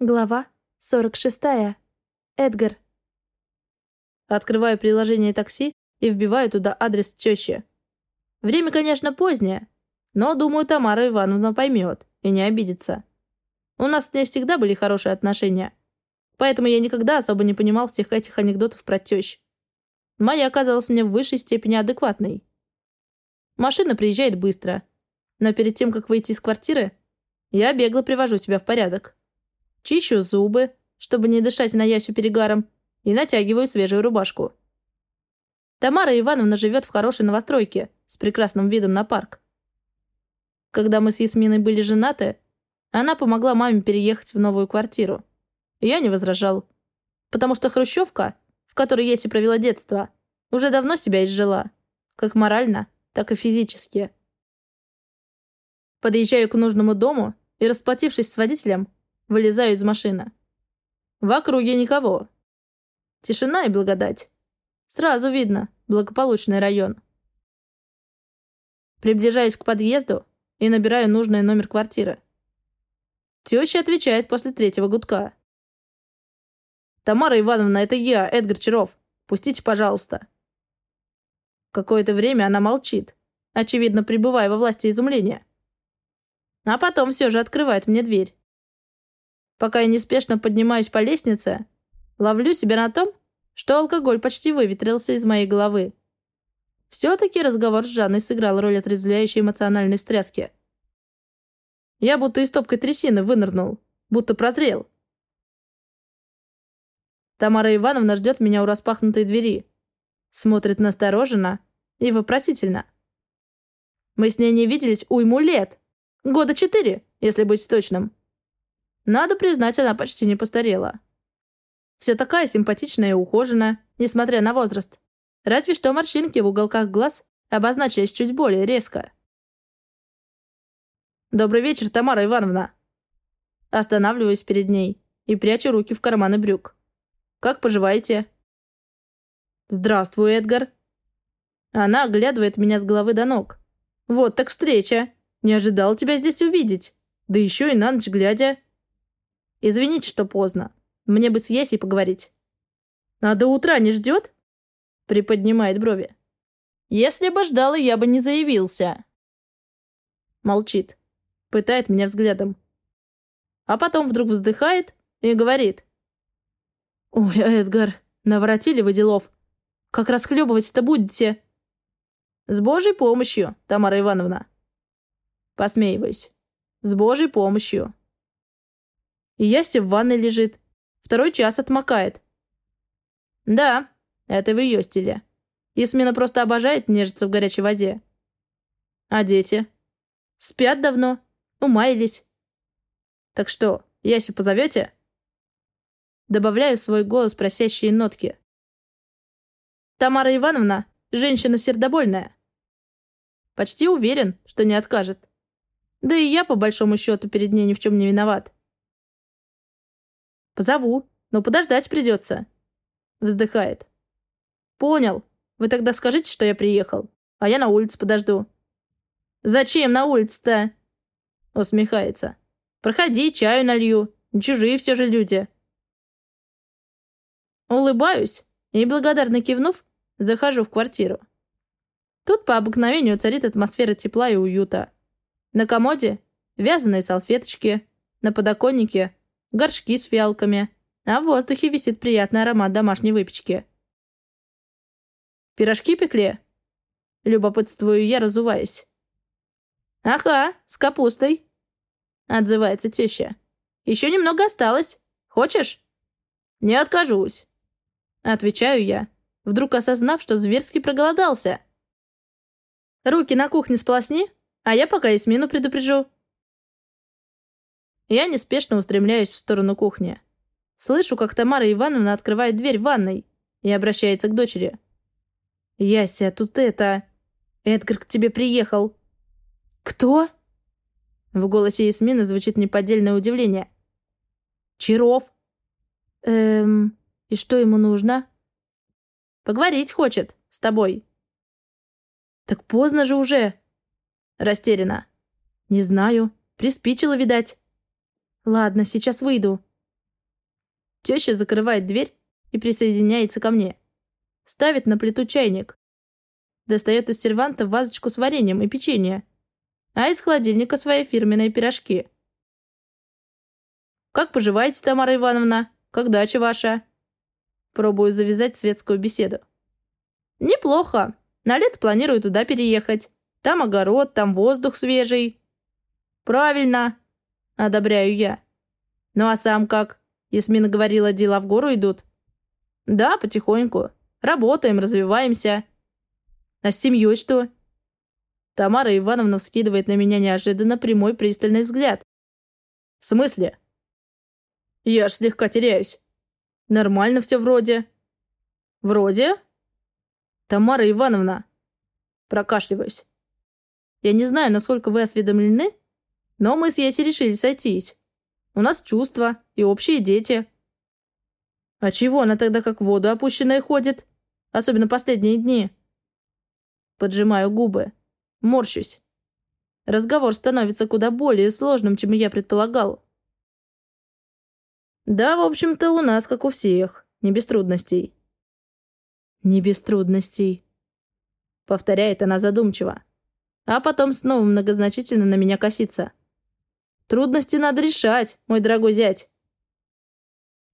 Глава 46. Эдгар. Открываю приложение такси и вбиваю туда адрес тещи. Время, конечно, позднее, но, думаю, Тамара Ивановна поймет и не обидится. У нас с ней всегда были хорошие отношения, поэтому я никогда особо не понимал всех этих анекдотов про тещ. Моя оказалась мне в высшей степени адекватной. Машина приезжает быстро, но перед тем, как выйти из квартиры, я бегло привожу себя в порядок. Чищу зубы, чтобы не дышать на Ясю перегаром, и натягиваю свежую рубашку. Тамара Ивановна живет в хорошей новостройке с прекрасным видом на парк. Когда мы с Ясминой были женаты, она помогла маме переехать в новую квартиру. Я не возражал, потому что хрущевка, в которой Яси провела детство, уже давно себя изжила, как морально, так и физически. Подъезжаю к нужному дому и, расплатившись с водителем, Вылезаю из машины. В округе никого. Тишина и благодать. Сразу видно, благополучный район. Приближаюсь к подъезду и набираю нужный номер квартиры. Теща отвечает после третьего гудка. «Тамара Ивановна, это я, Эдгар Чаров. Пустите, пожалуйста». Какое-то время она молчит, очевидно, пребывая во власти изумления. А потом все же открывает мне дверь. Пока я неспешно поднимаюсь по лестнице, ловлю себя на том, что алкоголь почти выветрился из моей головы. Все-таки разговор с Жанной сыграл роль отрезвляющей эмоциональной встряски. Я будто из топкой трясины вынырнул, будто прозрел. Тамара Ивановна ждет меня у распахнутой двери. Смотрит настороженно и вопросительно. Мы с ней не виделись уйму лет. Года четыре, если быть точным. Надо признать, она почти не постарела. Все такая симпатичная и ухоженная, несмотря на возраст. Разве что морщинки в уголках глаз обозначились чуть более резко. «Добрый вечер, Тамара Ивановна!» Останавливаюсь перед ней и прячу руки в карманы брюк. «Как поживаете?» «Здравствуй, Эдгар!» Она оглядывает меня с головы до ног. «Вот так встреча! Не ожидал тебя здесь увидеть! Да еще и на ночь глядя!» Извините, что поздно. Мне бы с Есей поговорить. А до утра не ждет? Приподнимает брови. Если бы ждал, я бы не заявился. Молчит. Пытает меня взглядом. А потом вдруг вздыхает и говорит. Ой, Эдгар, наворотили вы делов. Как расхлебывать-то будете? С Божьей помощью, Тамара Ивановна. Посмеиваюсь. С Божьей помощью. И Яся в ванной лежит. Второй час отмокает. Да, это в ее стиле. Ясмина просто обожает нежиться в горячей воде. А дети? Спят давно. Умаялись. Так что, Ясю позовете? Добавляю в свой голос просящие нотки. Тамара Ивановна – женщина сердобольная. Почти уверен, что не откажет. Да и я, по большому счету, перед ней ни в чем не виноват. Позову, но подождать придется. Вздыхает. Понял. Вы тогда скажите, что я приехал, а я на улице подожду. Зачем на улице-то? Усмехается. Проходи, чаю налью. Чужие все же люди. Улыбаюсь и, благодарно кивнув, захожу в квартиру. Тут по обыкновению царит атмосфера тепла и уюта. На комоде вязаные салфеточки, на подоконнике горшки с фиалками, а в воздухе висит приятный аромат домашней выпечки. «Пирожки пекли?» Любопытствую я, разуваясь. «Ага, с капустой», — отзывается теща. «Еще немного осталось. Хочешь?» «Не откажусь», — отвечаю я, вдруг осознав, что зверски проголодался. «Руки на кухне сполосни, а я пока Ясмину предупрежу». Я неспешно устремляюсь в сторону кухни. Слышу, как Тамара Ивановна открывает дверь в ванной и обращается к дочери. «Яся, тут это... Эдгар к тебе приехал». «Кто?» В голосе Ясмины звучит неподдельное удивление. «Чаров». «Эм... И что ему нужно?» «Поговорить хочет. С тобой». «Так поздно же уже». Растеряна. «Не знаю. Приспичило, видать». «Ладно, сейчас выйду. Теща закрывает дверь и присоединяется ко мне. Ставит на плиту чайник. Достает из серванта вазочку с вареньем и печенье. А из холодильника свои фирменные пирожки. «Как поживаете, Тамара Ивановна? Как дача ваша?» Пробую завязать светскую беседу. «Неплохо. На лето планирую туда переехать. Там огород, там воздух свежий». «Правильно», — одобряю я. «Ну а сам как? Ясмина говорила, дела в гору идут». «Да, потихоньку. Работаем, развиваемся». «А с семьей что?» Тамара Ивановна вскидывает на меня неожиданно прямой пристальный взгляд. «В смысле?» «Я аж слегка теряюсь. Нормально все вроде». «Вроде?» «Тамара Ивановна». Прокашливаюсь. «Я не знаю, насколько вы осведомлены, но мы с Яси решили сойтись. У нас чувства и общие дети». «А чего она тогда как в воду опущенная ходит? Особенно последние дни?» Поджимаю губы. Морщусь. Разговор становится куда более сложным, чем я предполагал. Да, в общем-то, у нас, как у всех, не без трудностей. Не без трудностей. Повторяет она задумчиво. А потом снова многозначительно на меня косится. Трудности надо решать, мой дорогой зять.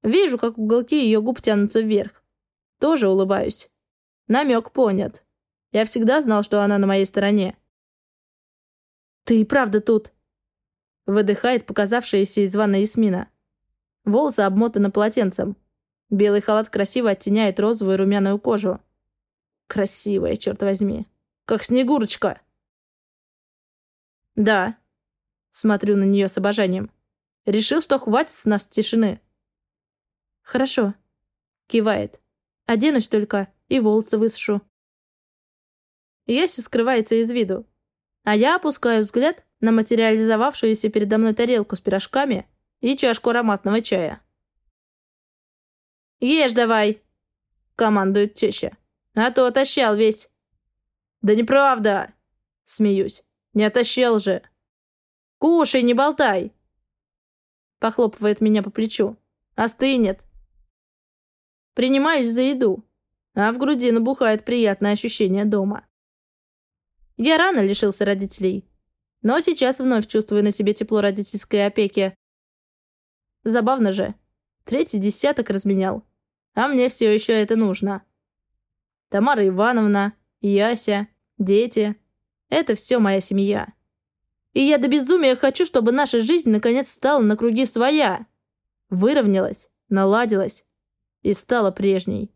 Вижу, как уголки ее губ тянутся вверх. Тоже улыбаюсь. Намек понят. Я всегда знал, что она на моей стороне. «Ты и правда тут?» Выдыхает показавшаяся из ванной Ясмина. Волосы обмотаны полотенцем. Белый халат красиво оттеняет розовую румяную кожу. Красивая, черт возьми. Как Снегурочка. Да. Смотрю на нее с обожанием. Решил, что хватит с нас тишины. Хорошо. Кивает. Оденусь только и волосы высушу. Яси скрывается из виду. А я опускаю взгляд на материализовавшуюся передо мной тарелку с пирожками и чашку ароматного чая. «Ешь давай!» — командует теща. «А то отощал весь!» «Да неправда!» — смеюсь. «Не отощал же!» «Кушай, не болтай!» Похлопывает меня по плечу. «Остынет!» Принимаюсь за еду, а в груди набухает приятное ощущение дома. Я рано лишился родителей, но сейчас вновь чувствую на себе тепло родительской опеки. Забавно же. Третий десяток разменял. А мне все еще это нужно. Тамара Ивановна, Яся, дети. Это все моя семья. И я до безумия хочу, чтобы наша жизнь наконец встала на круги своя. Выровнялась, наладилась и стала прежней.